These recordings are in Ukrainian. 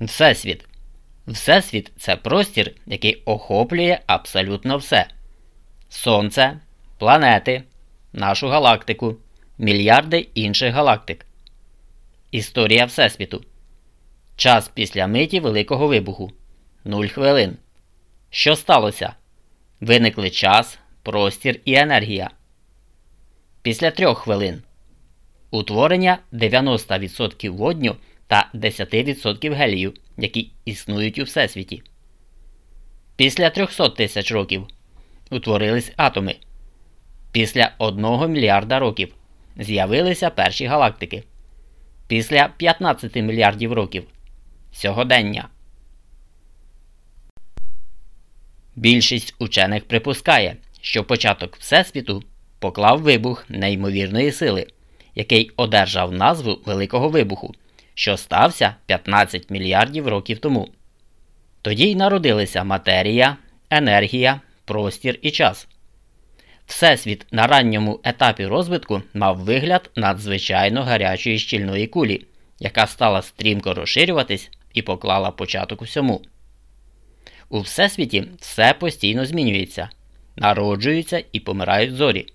Всесвіт. Всесвіт це простір, який охоплює абсолютно все: Сонце, планети, нашу галактику, мільярди інших галактик. Історія Всесвіту. Час після миті Великого Вибуху 0 хвилин. Що сталося? Виникли час, простір і енергія. Після трьох хвилин. Утворення 90% водню та 10% гелію, які існують у Всесвіті. Після 300 тисяч років утворились атоми. Після 1 мільярда років з'явилися перші галактики. Після 15 мільярдів років сьогодення. Більшість учених припускає, що початок Всесвіту поклав вибух неймовірної сили, який одержав назву Великого Вибуху, що стався 15 мільярдів років тому. Тоді й народилися матерія, енергія, простір і час. Всесвіт на ранньому етапі розвитку мав вигляд надзвичайно гарячої щільної кулі, яка стала стрімко розширюватись і поклала початок усьому. У Всесвіті все постійно змінюється, народжуються і помирають зорі,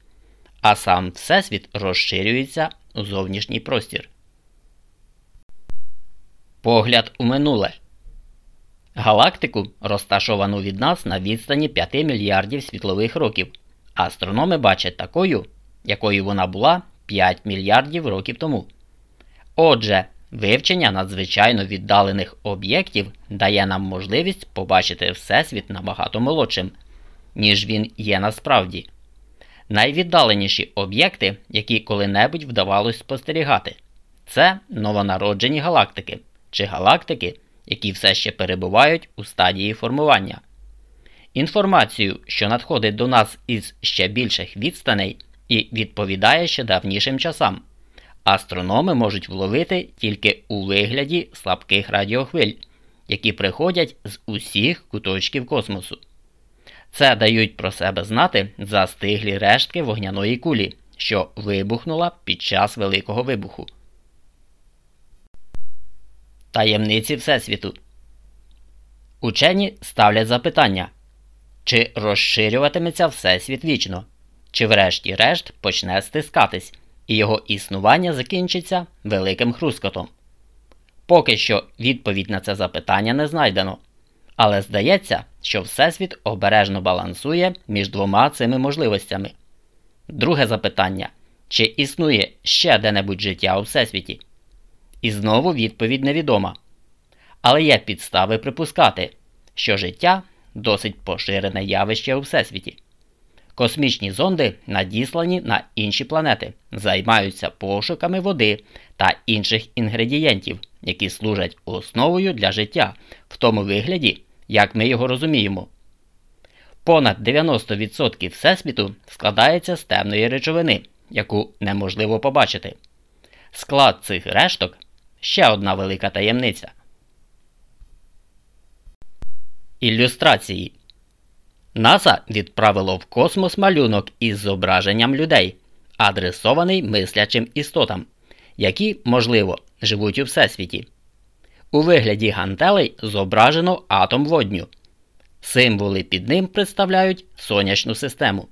а сам Всесвіт розширюється у зовнішній простір. Погляд у минуле Галактику розташовану від нас на відстані 5 мільярдів світлових років. Астрономи бачать такою, якою вона була 5 мільярдів років тому. Отже, вивчення надзвичайно віддалених об'єктів дає нам можливість побачити Всесвіт набагато молодшим, ніж він є насправді. Найвіддаленіші об'єкти, які коли-небудь вдавалось спостерігати, це новонароджені галактики чи галактики, які все ще перебувають у стадії формування. Інформацію, що надходить до нас із ще більших відстаней і відповідає ще давнішим часам, астрономи можуть вловити тільки у вигляді слабких радіохвиль, які приходять з усіх куточків космосу. Це дають про себе знати застиглі рештки вогняної кулі, що вибухнула під час Великого вибуху. Таємниці Всесвіту. Учені ставлять запитання. Чи розширюватиметься Всесвіт вічно, чи врешті-решт почне стискатись, і його існування закінчиться великим хрускотом? Поки що відповідь на це запитання не знайдено, але здається, що Всесвіт обережно балансує між двома цими можливостями. Друге запитання: чи існує ще де-небудь життя у Всесвіті? І знову відповідь невідома. Але є підстави припускати, що життя досить поширене явище у Всесвіті. Космічні зонди, надіслані на інші планети, займаються пошуками води та інших інгредієнтів, які служать основою для життя в тому вигляді, як ми його розуміємо. Понад 90% Всесвіту складається з темної речовини, яку неможливо побачити. Склад цих решток ще одна велика таємниця. Ілюстрації НАСА відправило в космос малюнок із зображенням людей, адресований мислячим істотам, які, можливо, живуть у всесвіті. У вигляді гантелей зображено атом водню. Символи під ним представляють сонячну систему.